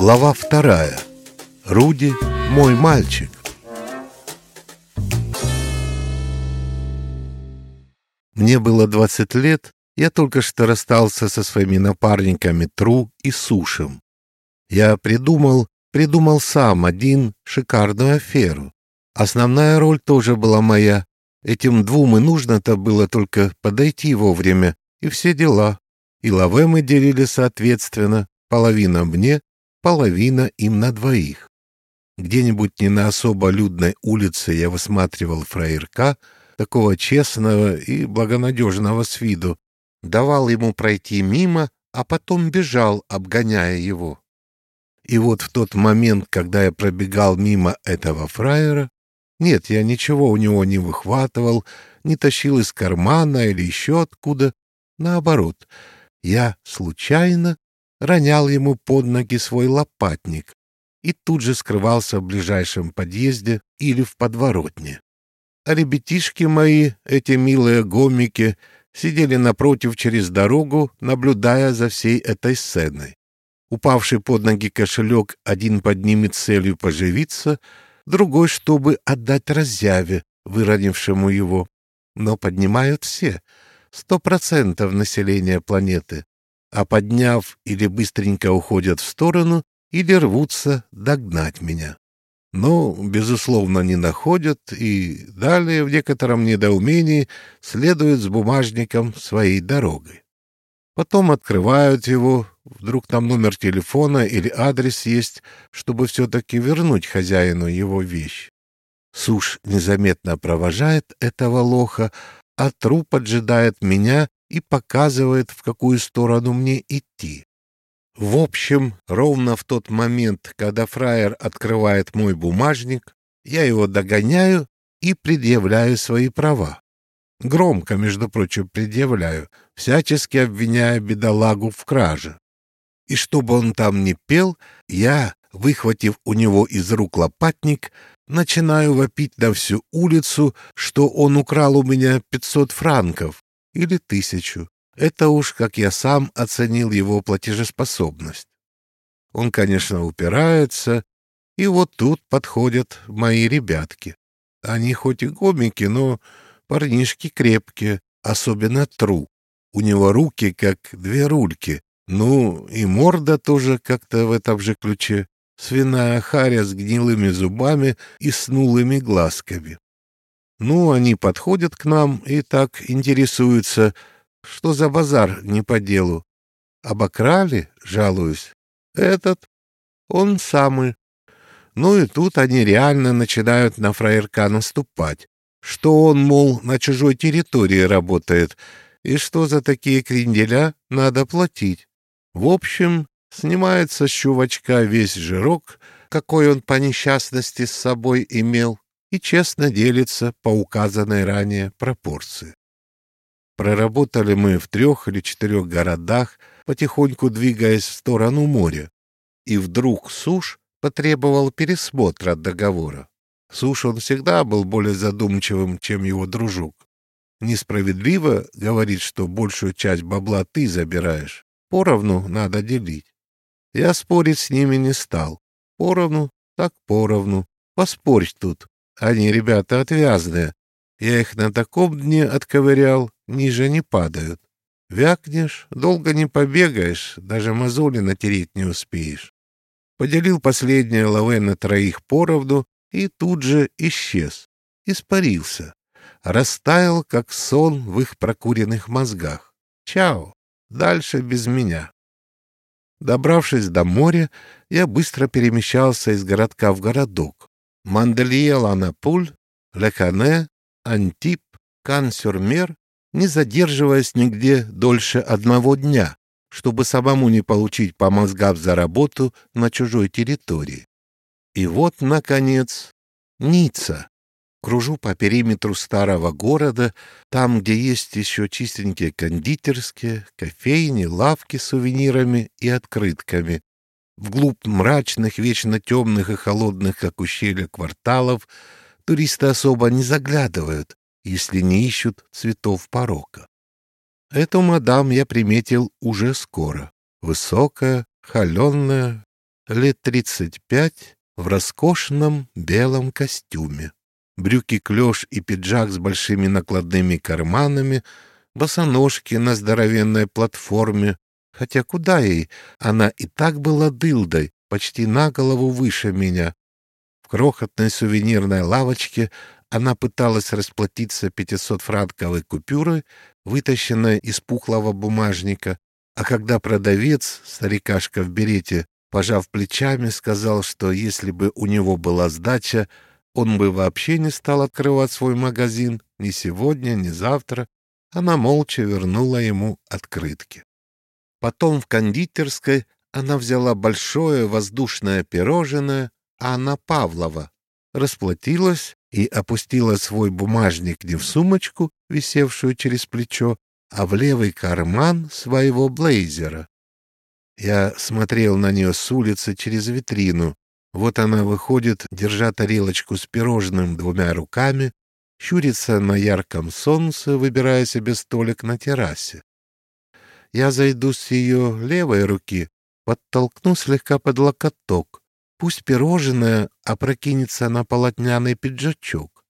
Глава вторая. Руди – мой мальчик. Мне было 20 лет, я только что расстался со своими напарниками Тру и Сушем. Я придумал, придумал сам один шикарную аферу. Основная роль тоже была моя. Этим двум и нужно-то было только подойти вовремя, и все дела. И лаве мы делили соответственно, половина мне, половина им на двоих. Где-нибудь не на особо людной улице я высматривал фраерка, такого честного и благонадежного с виду, давал ему пройти мимо, а потом бежал, обгоняя его. И вот в тот момент, когда я пробегал мимо этого фраера, нет, я ничего у него не выхватывал, не тащил из кармана или еще откуда. Наоборот, я случайно ронял ему под ноги свой лопатник и тут же скрывался в ближайшем подъезде или в подворотне. А ребятишки мои, эти милые гомики, сидели напротив через дорогу, наблюдая за всей этой сценой. Упавший под ноги кошелек один поднимет целью поживиться, другой, чтобы отдать разъяве, выронившему его. Но поднимают все, сто процентов населения планеты а подняв или быстренько уходят в сторону, или рвутся догнать меня. Но, безусловно, не находят и далее в некотором недоумении следуют с бумажником своей дорогой. Потом открывают его, вдруг там номер телефона или адрес есть, чтобы все-таки вернуть хозяину его вещь. Суш незаметно провожает этого лоха, а труп поджидает меня и показывает, в какую сторону мне идти. В общем, ровно в тот момент, когда фраер открывает мой бумажник, я его догоняю и предъявляю свои права. Громко, между прочим, предъявляю, всячески обвиняя бедолагу в краже. И чтобы он там не пел, я, выхватив у него из рук лопатник, начинаю вопить на всю улицу, что он украл у меня пятьсот франков, или тысячу. Это уж как я сам оценил его платежеспособность. Он, конечно, упирается, и вот тут подходят мои ребятки. Они хоть и гомики, но парнишки крепкие, особенно Тру. У него руки как две рульки, ну и морда тоже как-то в этом же ключе. Свиная харя с гнилыми зубами и снулыми глазками. Ну, они подходят к нам и так интересуются, что за базар не по делу. Обокрали, жалуюсь. Этот, он самый. Ну и тут они реально начинают на фраерка наступать, что он, мол, на чужой территории работает, и что за такие кренделя надо платить. В общем, снимается с чувачка весь жирок, какой он по несчастности с собой имел, и честно делится по указанной ранее пропорции. Проработали мы в трех или четырех городах, потихоньку двигаясь в сторону моря, и вдруг Суш потребовал пересмотра договора. Суш он всегда был более задумчивым, чем его дружок. Несправедливо говорить, что большую часть бабла ты забираешь. Поровну надо делить. Я спорить с ними не стал. Поровну, так поровну. Поспорь тут. Они, ребята, отвязные. Я их на таком дне отковырял, ниже не падают. Вякнешь, долго не побегаешь, даже мозоли натереть не успеешь. Поделил последнее лаве на троих поровну и тут же исчез. Испарился. Растаял, как сон в их прокуренных мозгах. Чао! Дальше без меня. Добравшись до моря, я быстро перемещался из городка в городок. Манделье-Ланапуль, Лекане, Антип, Кан-Сюрмер, не задерживаясь нигде дольше одного дня, чтобы самому не получить по мозгам за работу на чужой территории. И вот, наконец, Ницца. Кружу по периметру старого города, там, где есть еще чистенькие кондитерские, кофейни, лавки с сувенирами и открытками, Вглубь мрачных, вечно темных и холодных, как ущелья кварталов, туристы особо не заглядывают, если не ищут цветов порока. Эту мадам я приметил уже скоро. Высокая, холеная, лет тридцать пять, в роскошном белом костюме. Брюки клеш и пиджак с большими накладными карманами, босоножки на здоровенной платформе, хотя куда ей, она и так была дылдой, почти на голову выше меня. В крохотной сувенирной лавочке она пыталась расплатиться 500-франковой купюрой, вытащенной из пухлого бумажника, а когда продавец, старикашка в берете, пожав плечами, сказал, что если бы у него была сдача, он бы вообще не стал открывать свой магазин ни сегодня, ни завтра, она молча вернула ему открытки. Потом в кондитерской она взяла большое воздушное пирожное Анна Павлова, расплатилась и опустила свой бумажник не в сумочку, висевшую через плечо, а в левый карман своего блейзера. Я смотрел на нее с улицы через витрину. Вот она выходит, держа тарелочку с пирожным двумя руками, щурится на ярком солнце, выбирая себе столик на террасе. Я зайду с ее левой руки, подтолкну слегка под локоток. Пусть пирожное опрокинется на полотняный пиджачок.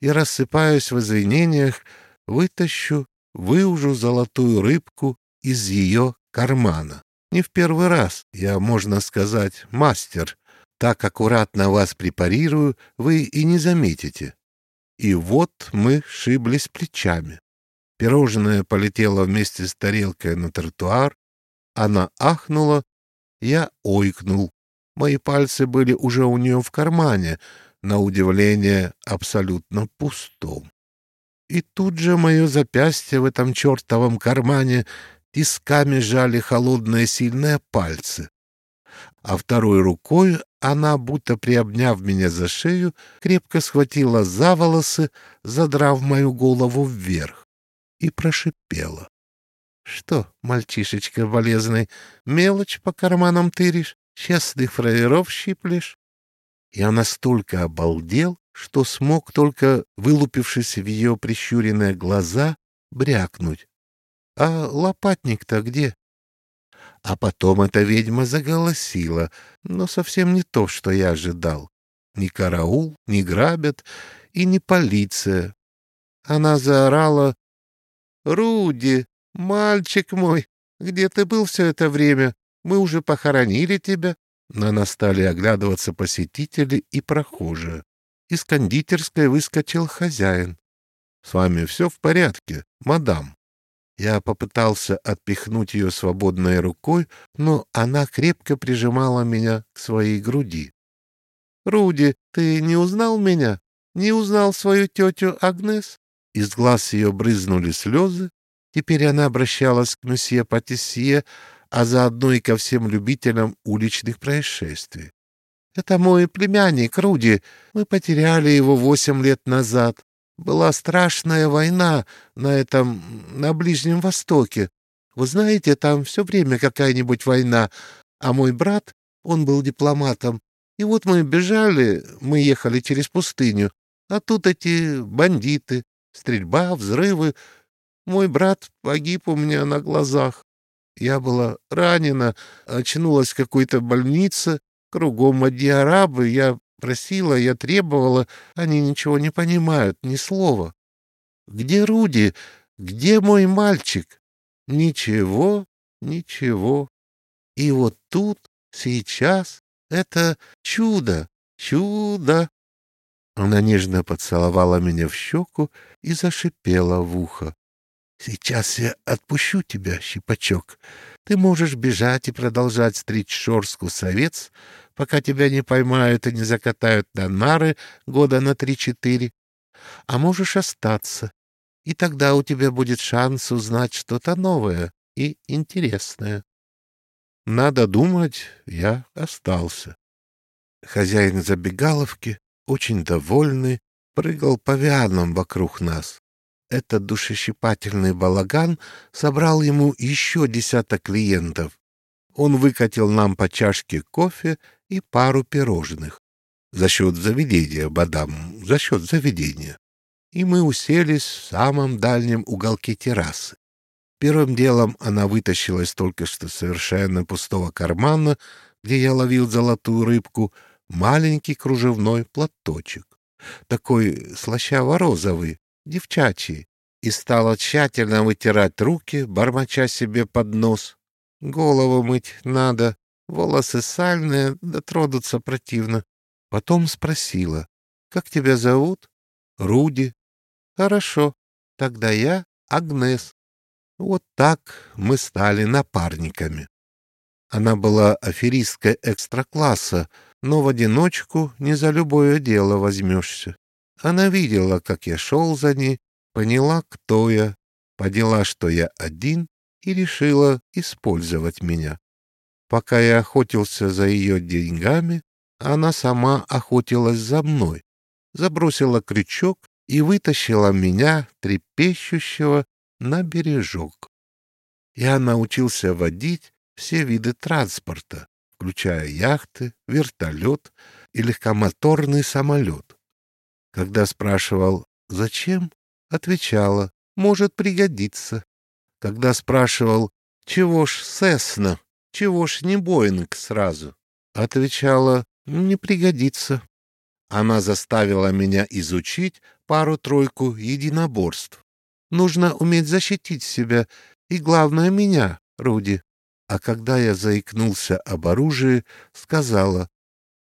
И, рассыпаюсь в извинениях, вытащу, выужу золотую рыбку из ее кармана. Не в первый раз я, можно сказать, мастер. Так аккуратно вас препарирую, вы и не заметите. И вот мы шиблись плечами. Пирожное полетело вместе с тарелкой на тротуар. Она ахнула, я ойкнул. Мои пальцы были уже у нее в кармане, на удивление абсолютно пустом. И тут же мое запястье в этом чертовом кармане тисками жали холодные сильные пальцы. А второй рукой она, будто приобняв меня за шею, крепко схватила за волосы, задрав мою голову вверх, и прошипела. — Что, мальчишечка болезный, мелочь по карманам тыришь, честных фраеров щиплешь? Я настолько обалдел, что смог только, вылупившись в ее прищуренные глаза, брякнуть. А лопатник-то где? А потом эта ведьма заголосила, но совсем не то, что я ожидал. Ни караул, ни грабят и не полиция. Она заорала «Руди, мальчик мой, где ты был все это время? Мы уже похоронили тебя». На нас стали оглядываться посетители и прохожие. Из кондитерской выскочил хозяин. — С вами все в порядке, мадам? Я попытался отпихнуть ее свободной рукой, но она крепко прижимала меня к своей груди. — Руди, ты не узнал меня? Не узнал свою тетю Агнес? Из глаз ее брызнули слезы. Теперь она обращалась к месье Патисье, а заодно и ко всем любителям уличных происшествий. «Это мой племянник Руди. Мы потеряли его восемь лет назад. Была страшная война на этом, на Ближнем Востоке. Вы знаете, там все время какая-нибудь война. А мой брат, он был дипломатом. И вот мы бежали, мы ехали через пустыню. А тут эти бандиты, стрельба, взрывы. Мой брат погиб у меня на глазах. Я была ранена, очнулась в какой-то больнице. Кругом одни арабы. Я Просила, я требовала, они ничего не понимают, ни слова. Где Руди? Где мой мальчик? Ничего, ничего. И вот тут, сейчас, это чудо, чудо. Она нежно поцеловала меня в щеку и зашипела в ухо. Сейчас я отпущу тебя, щипачок. Ты можешь бежать и продолжать стричь шорстку с овец, пока тебя не поймают и не закатают на нары года на три-четыре. А можешь остаться, и тогда у тебя будет шанс узнать что-то новое и интересное. Надо думать, я остался. Хозяин забегаловки, очень довольный, прыгал по вянам вокруг нас. Этот душещипательный балаган собрал ему еще десяток клиентов. Он выкатил нам по чашке кофе и пару пирожных. За счет заведения, бадам, за счет заведения. И мы уселись в самом дальнем уголке террасы. Первым делом она вытащила из только что совершенно пустого кармана где я ловил золотую рыбку, маленький кружевной платочек, такой слащаво-розовый, девчачий, и стала тщательно вытирать руки, бормоча себе под нос. Голову мыть надо, волосы сальные, дотронуться противно. Потом спросила, «Как тебя зовут?» «Руди». «Хорошо, тогда я Агнес». Вот так мы стали напарниками. Она была аферисткой экстра-класса, но в одиночку не за любое дело возьмешься. Она видела, как я шел за ней, поняла, кто я, поняла, что я один, и решила использовать меня. Пока я охотился за ее деньгами, она сама охотилась за мной, забросила крючок и вытащила меня, трепещущего, на бережок. Я научился водить все виды транспорта, включая яхты, вертолет и легкомоторный самолет. Когда спрашивал «Зачем?», отвечала «Может пригодиться». Когда спрашивал «Чего ж Сесна? Чего ж не Боинг сразу?» отвечала «Не пригодится». Она заставила меня изучить пару-тройку единоборств. Нужно уметь защитить себя, и главное меня, Руди. А когда я заикнулся об оружии, сказала,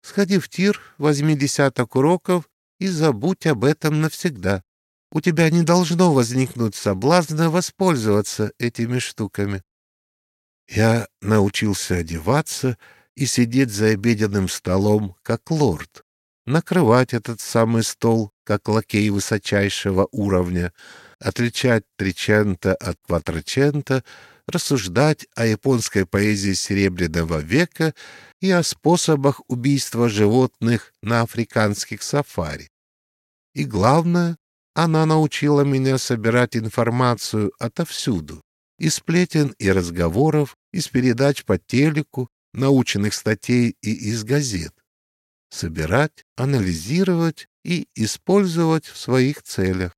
«Сходи в тир, возьми десяток уроков и забудь об этом навсегда. У тебя не должно возникнуть соблазна воспользоваться этими штуками». Я научился одеваться и сидеть за обеденным столом, как лорд, накрывать этот самый стол, как лакей высочайшего уровня, отличать тричента от кватрочента — рассуждать о японской поэзии Серебряного века и о способах убийства животных на африканских сафари. И главное, она научила меня собирать информацию отовсюду, из сплетен и разговоров, из передач по телеку, научных статей и из газет. Собирать, анализировать и использовать в своих целях.